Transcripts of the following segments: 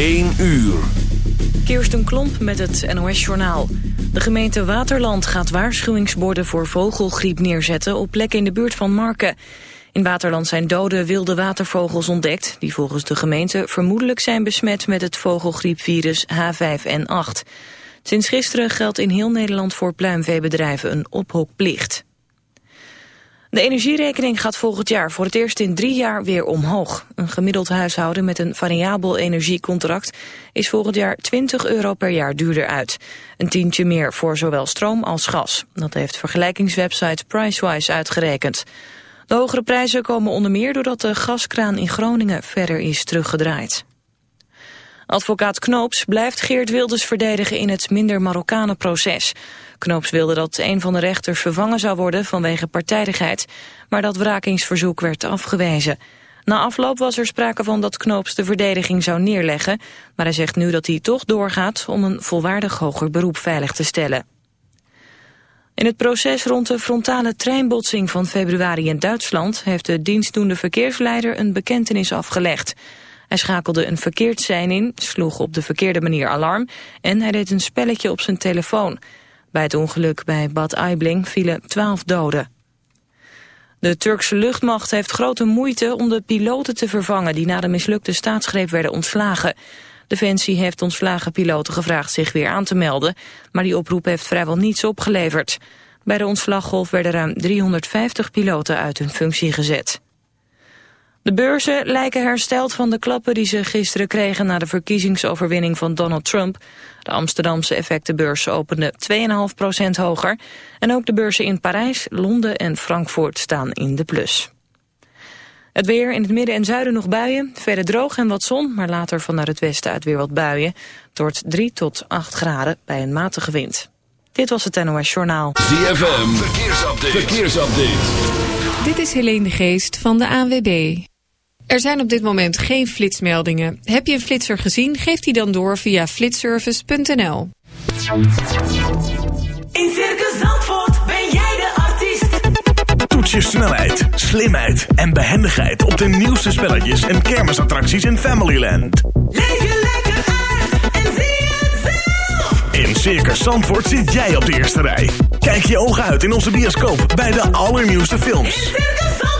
1 uur. Kirsten Klomp met het NOS-journaal. De gemeente Waterland gaat waarschuwingsborden voor vogelgriep neerzetten... op plekken in de buurt van Marken. In Waterland zijn dode wilde watervogels ontdekt... die volgens de gemeente vermoedelijk zijn besmet met het vogelgriepvirus H5N8. Sinds gisteren geldt in heel Nederland voor pluimveebedrijven een ophokplicht. De energierekening gaat volgend jaar voor het eerst in drie jaar weer omhoog. Een gemiddeld huishouden met een variabel energiecontract is volgend jaar 20 euro per jaar duurder uit. Een tientje meer voor zowel stroom als gas. Dat heeft vergelijkingswebsite Pricewise uitgerekend. De hogere prijzen komen onder meer doordat de gaskraan in Groningen verder is teruggedraaid. Advocaat Knoops blijft Geert Wilders verdedigen in het minder Marokkanen-proces. Knoops wilde dat een van de rechters vervangen zou worden vanwege partijdigheid, maar dat wrakingsverzoek werd afgewezen. Na afloop was er sprake van dat Knoops de verdediging zou neerleggen, maar hij zegt nu dat hij toch doorgaat om een volwaardig hoger beroep veilig te stellen. In het proces rond de frontale treinbotsing van februari in Duitsland heeft de dienstdoende verkeersleider een bekentenis afgelegd. Hij schakelde een verkeerd sein in, sloeg op de verkeerde manier alarm en hij deed een spelletje op zijn telefoon. Bij het ongeluk bij Bad Aibling vielen twaalf doden. De Turkse luchtmacht heeft grote moeite om de piloten te vervangen... die na de mislukte staatsgreep werden ontslagen. Defensie heeft ontslagen piloten gevraagd zich weer aan te melden... maar die oproep heeft vrijwel niets opgeleverd. Bij de ontslaggolf werden ruim 350 piloten uit hun functie gezet. De beurzen lijken hersteld van de klappen die ze gisteren kregen... na de verkiezingsoverwinning van Donald Trump. De Amsterdamse effectenbeurs opende 2,5% hoger. En ook de beurzen in Parijs, Londen en Frankfurt staan in de plus. Het weer in het midden en zuiden nog buien. Verder droog en wat zon, maar later vanuit het westen uit weer wat buien. Het wordt 3 tot 8 graden bij een matige wind. Dit was het NOS Journaal. ZFM, verkeersupdate. verkeersupdate. Dit is Helene de Geest van de ANWB. Er zijn op dit moment geen flitsmeldingen. Heb je een flitser gezien? Geef die dan door via flitservice.nl. In Circus Zandvoort ben jij de artiest. Toets je snelheid, slimheid en behendigheid op de nieuwste spelletjes en kermisattracties in Familyland. Leef je lekker uit en zie het zelf. In Circus Zandvoort zit jij op de eerste rij. Kijk je ogen uit in onze bioscoop bij de allernieuwste In films. Circus Zandvoort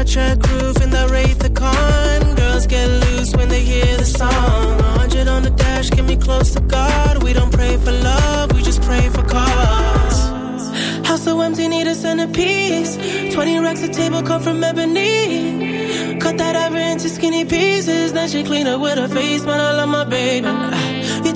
such a groove in the Wraith the Con. Girls get loose when they hear the song. 100 on the dash, get me close to God. We don't pray for love, we just pray for cause. House so empty, need a centerpiece. 20 racks a table cut from ebony. Cut that ever into skinny pieces. Then she clean up with her face, but I love my baby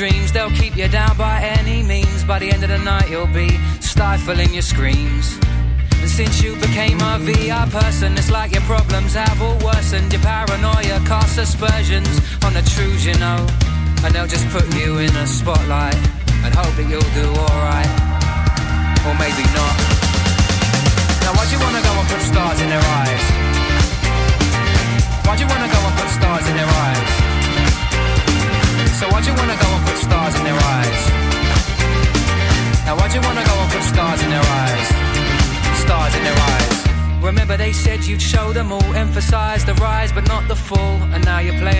Dreams, they'll keep you down by any means. By the end of the night, you'll be stifling your screams. And since you became a VI person, it's like your problems have all worsened. Your paranoia casts aspersions on the truths you know. And they'll just put you in a spotlight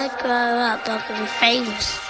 I grow up, I can be famous.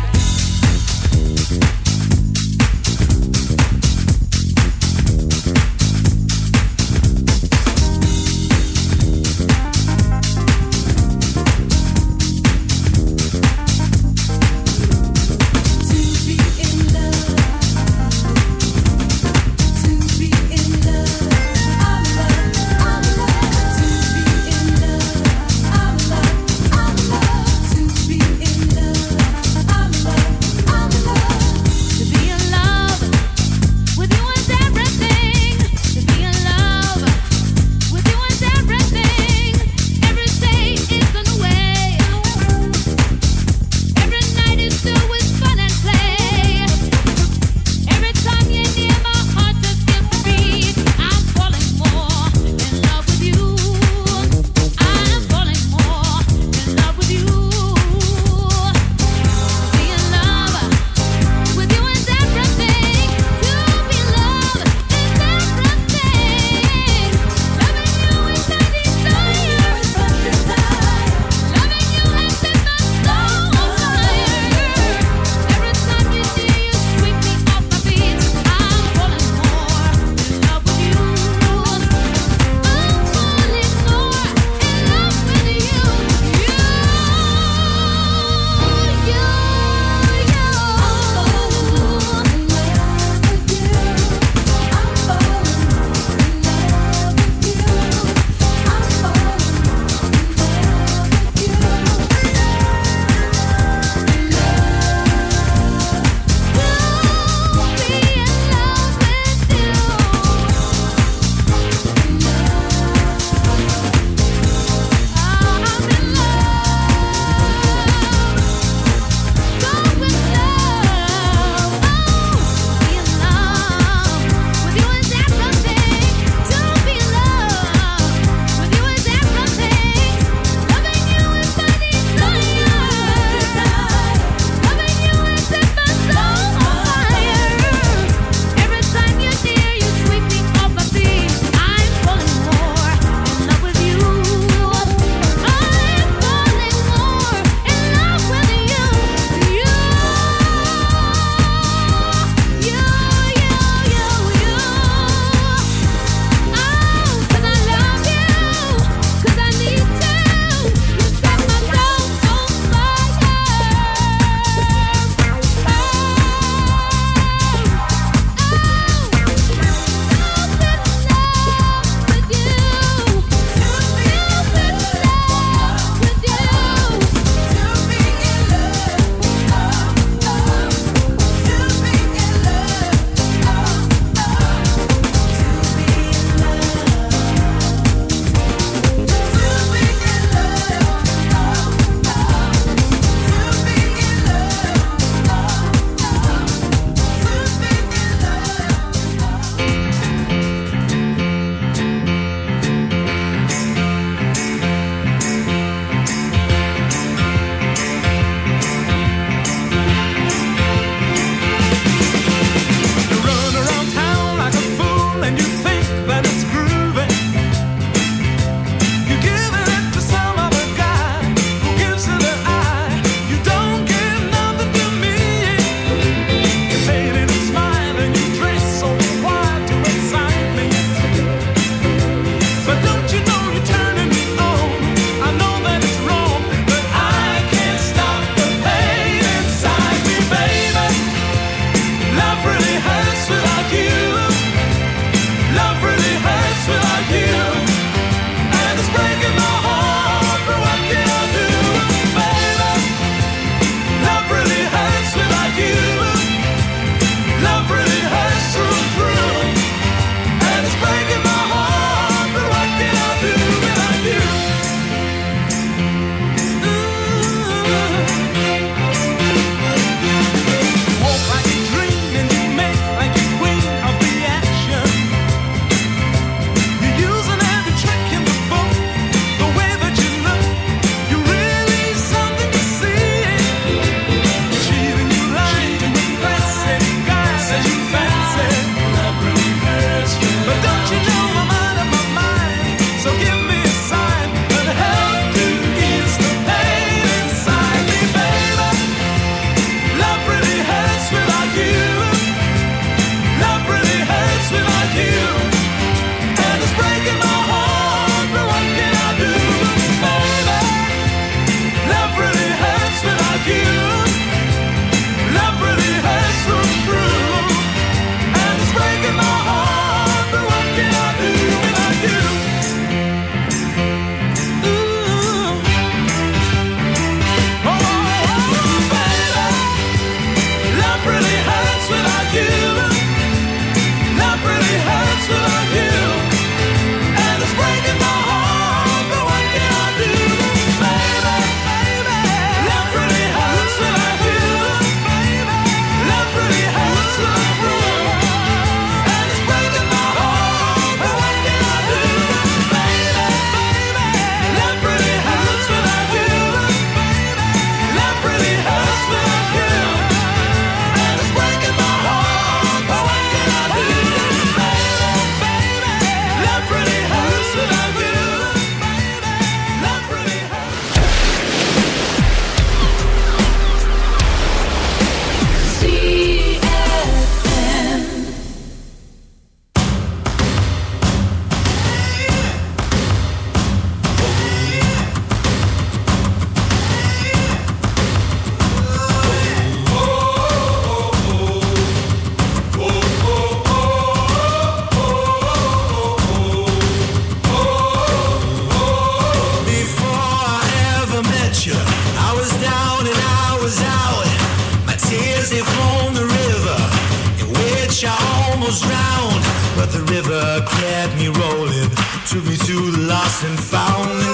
devoted to be too lost and found.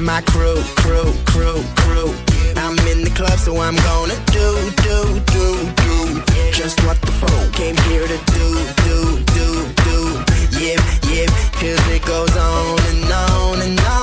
with my crew, crew, crew, crew. I'm in the club, so I'm gonna do, do, do, do. Just what the folk came here to do, do, do, do. Yeah, yeah, cause it goes on and on and on.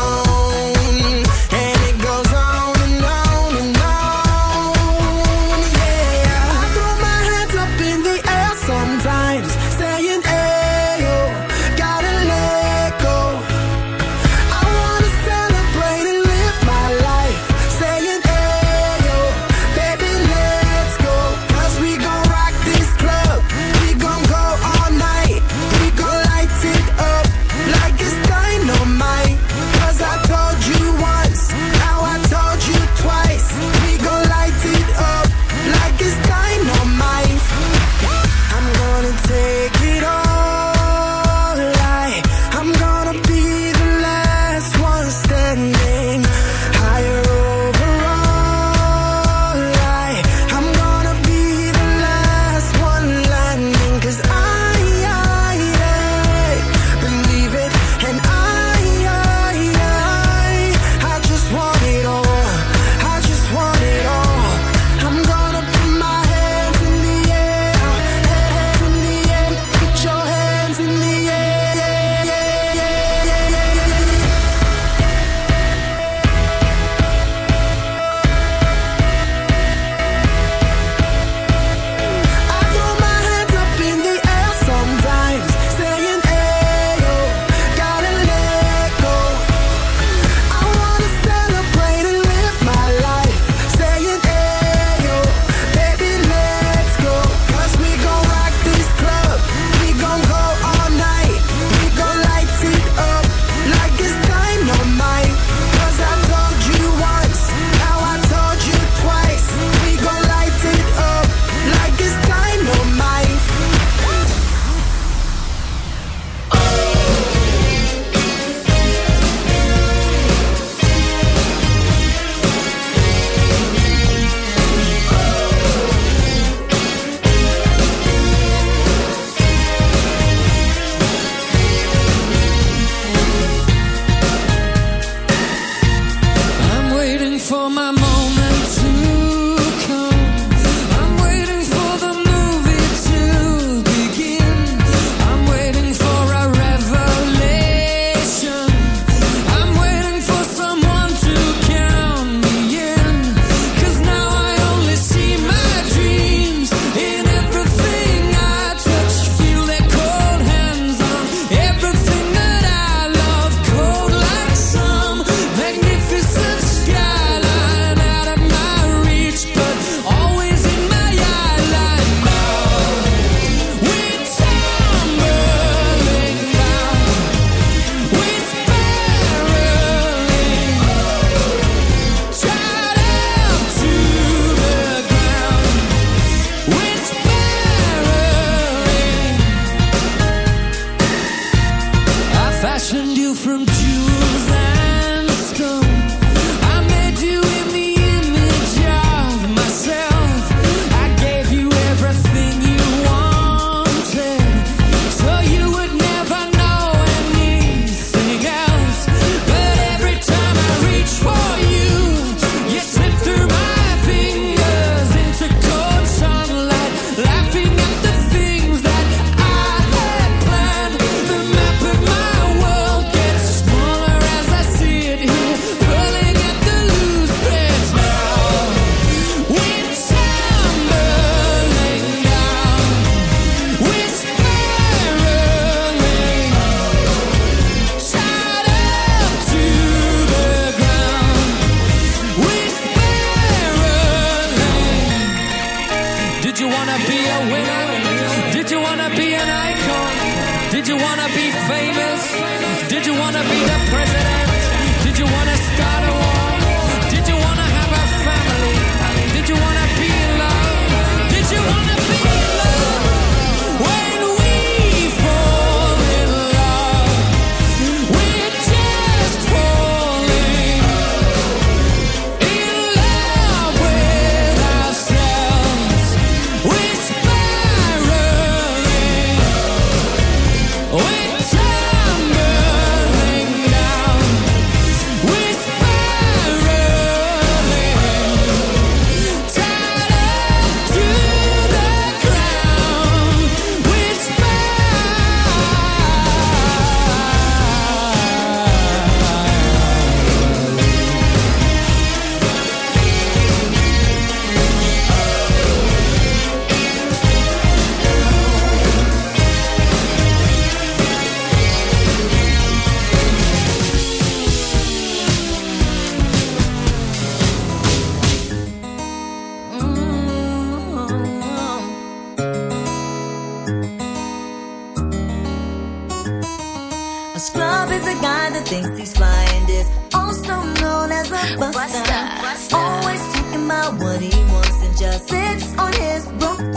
Scrub is a guy that thinks he's fly and is also known as a buster. buster. Always talking about what he wants and just sits on his broke